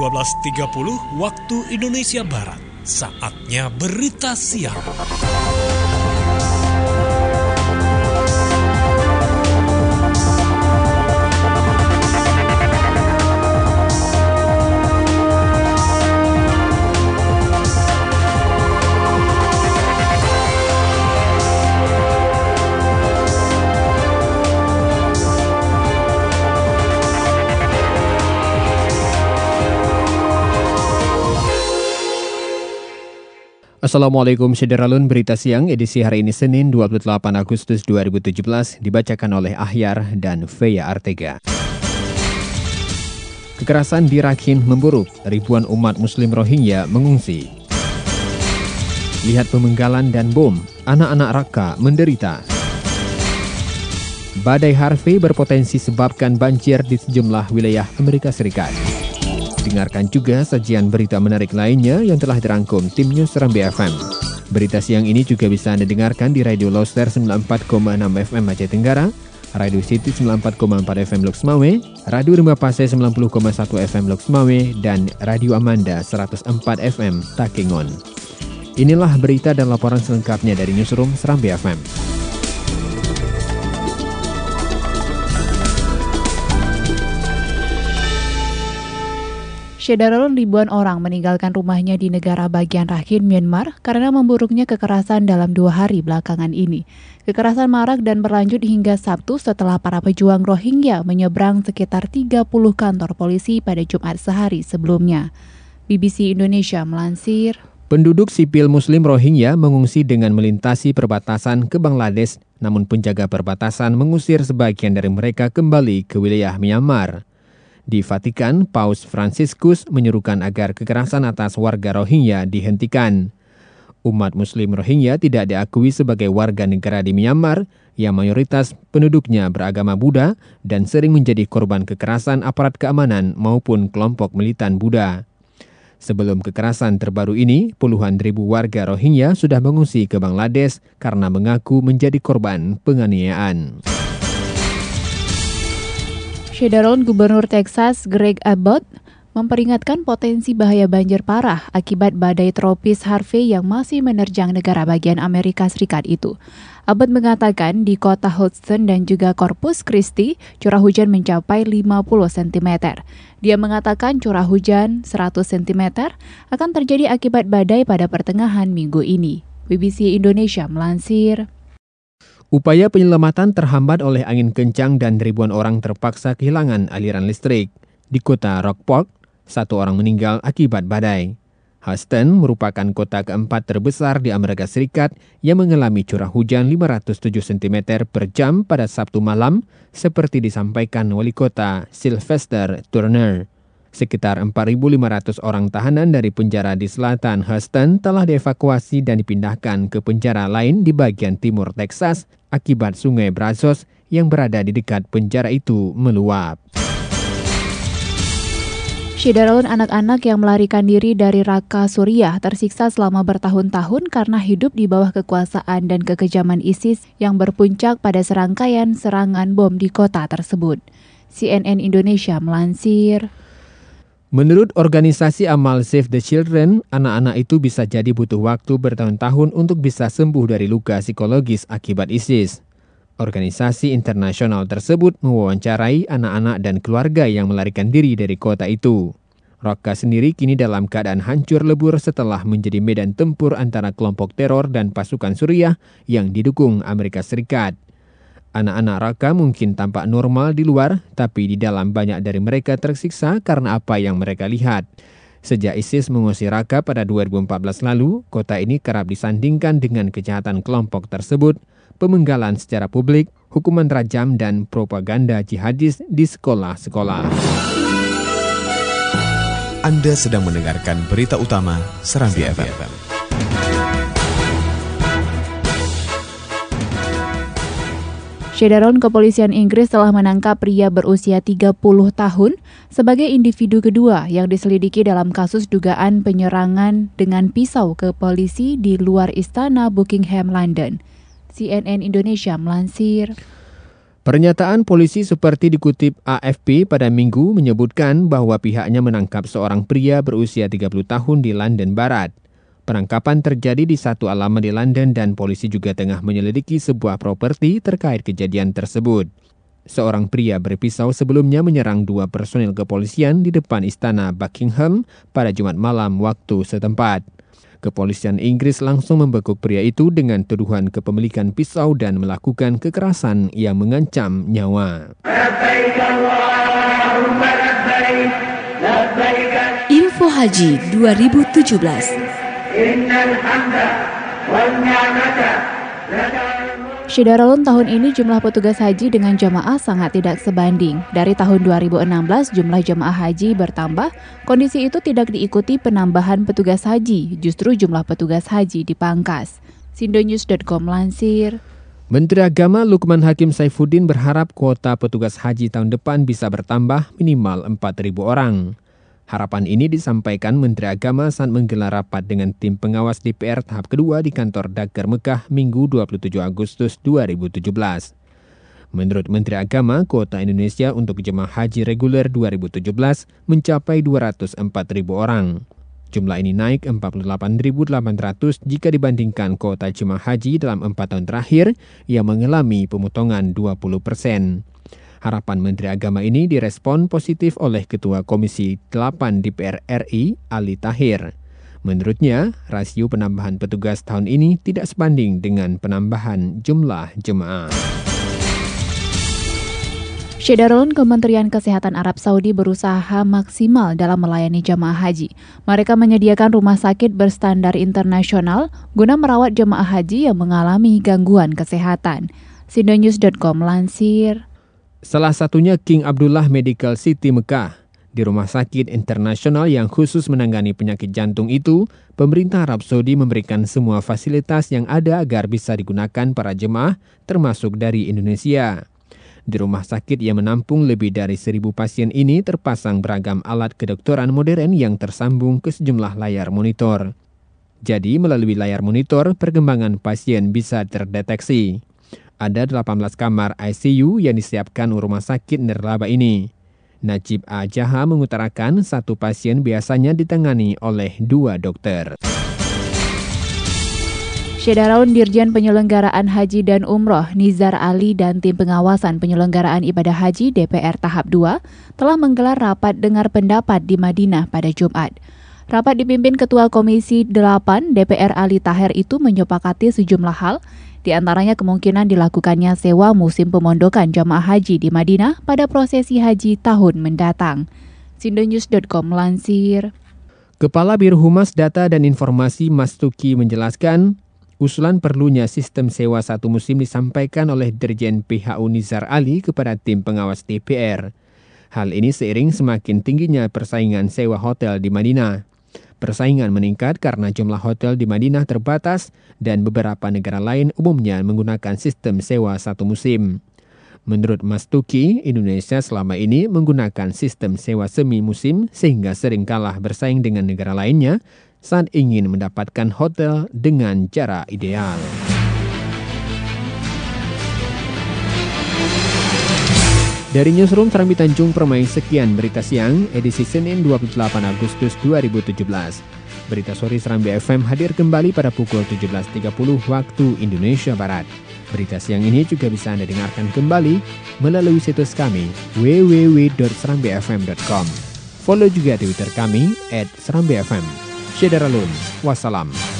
12.30 waktu Indonesia Barat. Saatnya berita siang. Assalamualaikum Syederalun, berita siang edisi hari ini Senin 28 Agustus 2017 dibacakan oleh Ahyar dan Feya Artega. Kekerasan di Rakhine memburuk, ribuan umat muslim Rohingya mengungsi. Lihat pemenggalan dan bom, anak-anak Raqqa menderita. Badai Harvey berpotensi sebabkan banjir di sejumlah wilayah Amerika Serikat. Dengarkan juga sajian berita menarik lainnya yang telah dirangkum tim News Serambi FM. Berita siang ini juga bisa Anda dengarkan di Radio Loster 94,6 FM Aceh Tenggara, Radio City 94,4 FM Lok Semawe, Radio Rimba Pase 90,1 FM Lok Semawe, dan Radio Amanda 104 FM Takengon. Inilah berita dan laporan selengkapnya dari Newsroom Serambi FM. Syederalun ribuan orang meninggalkan rumahnya di negara bagian Rakhine, Myanmar karena memburuknya kekerasan dalam dua hari belakangan ini. Kekerasan marak dan berlanjut hingga Sabtu setelah para pejuang Rohingya menyeberang sekitar 30 kantor polisi pada Jumat sehari sebelumnya. BBC Indonesia melansir, Penduduk sipil Muslim Rohingya mengungsi dengan melintasi perbatasan ke Bangladesh, namun penjaga perbatasan mengusir sebagian dari mereka kembali ke wilayah Myanmar. Di Vatikan, Paus Franciscus menyerukan agar kekerasan atas warga Rohingya dihentikan. Umat Muslim Rohingya tidak diakui sebagai warga negara di Myanmar yang mayoritas penduduknya beragama Buddha dan sering menjadi korban kekerasan aparat keamanan maupun kelompok militan Buddha. Sebelum kekerasan terbaru ini, puluhan ribu warga Rohingya sudah mengungsi ke Bangladesh karena mengaku menjadi korban penganiayaan. Syederalun Gubernur Texas Greg Abbott memperingatkan potensi bahaya banjir parah akibat badai tropis Harvey yang masih menerjang negara bagian Amerika Serikat itu. Abbott mengatakan di kota Houston dan juga Corpus Christi curah hujan mencapai 50 cm. Dia mengatakan curah hujan 100 cm akan terjadi akibat badai pada pertengahan minggu ini. BBC Indonesia melansir. Upaya penyelamatan terhambat oleh angin kencang dan ribuan orang terpaksa kehilangan aliran listrik. Di kota Rockport, satu orang meninggal akibat badai. Houston merupakan kota keempat terbesar di Amerika Serikat yang mengalami curah hujan 507 cm per jam pada Sabtu malam, seperti disampaikan wali kota Sylvester Turner. Sekitar 4.500 orang tahanan dari penjara di selatan Houston telah dievakuasi dan dipindahkan ke penjara lain di bagian timur Texas akibat sungai Brazos yang berada di dekat penjara itu meluap. Syederalun anak-anak yang melarikan diri dari Raqqa, Suriah tersiksa selama bertahun-tahun karena hidup di bawah kekuasaan dan kekejaman ISIS yang berpuncak pada serangkaian serangan bom di kota tersebut. CNN Indonesia melansir. Menurut organisasi amal Save the Children, anak-anak itu bisa jadi butuh waktu bertahun-tahun untuk bisa sembuh dari luka psikologis akibat ISIS. Organisasi internasional tersebut mewawancarai anak-anak dan keluarga yang melarikan diri dari kota itu. Raqqa sendiri kini dalam keadaan hancur lebur setelah menjadi medan tempur antara kelompok teror dan pasukan Suriah yang didukung Amerika Serikat. Anak-anak Raqqa mungkin tampak normal di luar, tapi di dalam banyak dari mereka tersiksa karena apa yang mereka lihat. Sejak ISIS mengusir Raqqa pada 2014 lalu, kota ini kerap disandingkan dengan kejahatan kelompok tersebut, pemenggalan secara publik, hukuman rajam, dan propaganda jihadis di sekolah-sekolah. Anda sedang mendengarkan berita utama Serambi FM. Syederalun Kepolisian Inggris telah menangkap pria berusia 30 tahun sebagai individu kedua yang diselidiki dalam kasus dugaan penyerangan dengan pisau ke polisi di luar istana Buckingham, London. CNN Indonesia melansir. Pernyataan polisi seperti dikutip AFP pada minggu menyebutkan bahwa pihaknya menangkap seorang pria berusia 30 tahun di London Barat. Penangkapan terjadi di satu alamat di London dan polisi juga tengah menyelidiki sebuah properti terkait kejadian tersebut. Seorang pria berpisau sebelumnya menyerang dua personil kepolisian di depan istana Buckingham pada Jumat malam waktu setempat. Kepolisian Inggris langsung membekuk pria itu dengan tuduhan kepemilikan pisau dan melakukan kekerasan yang mengancam nyawa. Info Haji 2017 Syidaralun tahun ini jumlah petugas haji dengan jamaah sangat tidak sebanding. Dari tahun 2016 jumlah jamaah haji bertambah, kondisi itu tidak diikuti penambahan petugas haji, justru jumlah petugas haji dipangkas. Sindonews.com lansir. Menteri Agama Lukman Hakim Saifuddin berharap kuota petugas haji tahun depan bisa bertambah minimal 4.000 orang. Harapan ini disampaikan Menteri Agama saat menggelar rapat dengan tim pengawas DPR tahap kedua di kantor Dagar Mekah Minggu 27 Agustus 2017. Menurut Menteri Agama, kuota Indonesia untuk jemaah haji reguler 2017 mencapai 204 ribu orang. Jumlah ini naik 48.800 jika dibandingkan kuota jemaah haji dalam empat tahun terakhir yang mengalami pemotongan 20 persen. Harapan Menteri Agama ini direspon positif oleh Ketua Komisi 8 DPR RI, Ali Tahir. Menurutnya, rasio penambahan petugas tahun ini tidak sebanding dengan penambahan jumlah jemaah. Syedarun Kementerian Kesehatan Arab Saudi berusaha maksimal dalam melayani jemaah haji. Mereka menyediakan rumah sakit berstandar internasional guna merawat jemaah haji yang mengalami gangguan kesehatan. Sindonews.com lansir. Salah satunya King Abdullah Medical City Mekah. Di rumah sakit internasional yang khusus menangani penyakit jantung itu, pemerintah Arab Saudi memberikan semua fasilitas yang ada agar bisa digunakan para jemaah, termasuk dari Indonesia. Di rumah sakit yang menampung lebih dari seribu pasien ini terpasang beragam alat kedokteran modern yang tersambung ke sejumlah layar monitor. Jadi, melalui layar monitor, perkembangan pasien bisa terdeteksi ada 18 kamar ICU yang disiapkan rumah sakit Nirlaba ini. Najib Ajaha mengutarakan satu pasien biasanya ditangani oleh dua dokter. Syedaraun Dirjen Penyelenggaraan Haji dan Umroh Nizar Ali dan tim pengawasan penyelenggaraan ibadah haji DPR tahap 2 telah menggelar rapat dengar pendapat di Madinah pada Jumat. Rapat dipimpin Ketua Komisi 8 DPR Ali Taher itu menyepakati sejumlah hal di antaranya kemungkinan dilakukannya sewa musim pemondokan jamaah haji di Madinah pada prosesi haji tahun mendatang. Sindonews.com lansir. Kepala Biro Humas Data dan Informasi Mastuki menjelaskan, usulan perlunya sistem sewa satu musim disampaikan oleh Dirjen PHU Nizar Ali kepada tim pengawas DPR. Hal ini seiring semakin tingginya persaingan sewa hotel di Madinah. Persaingan meningkat karena jumlah hotel di Madinah terbatas dan beberapa negara lain umumnya menggunakan sistem sewa satu musim. Menurut Mas Tuki, Indonesia selama ini menggunakan sistem sewa semi musim sehingga sering kalah bersaing dengan negara lainnya saat ingin mendapatkan hotel dengan cara ideal. Dari Newsroom Serambi Tanjung Permai sekian berita siang edisi Senin 28 Agustus 2017. Berita sore Serambi FM hadir kembali pada pukul 17.30 waktu Indonesia Barat. Berita siang ini juga bisa Anda dengarkan kembali melalui situs kami www.serambifm.com. Follow juga Twitter kami at Serambi FM. Wassalam.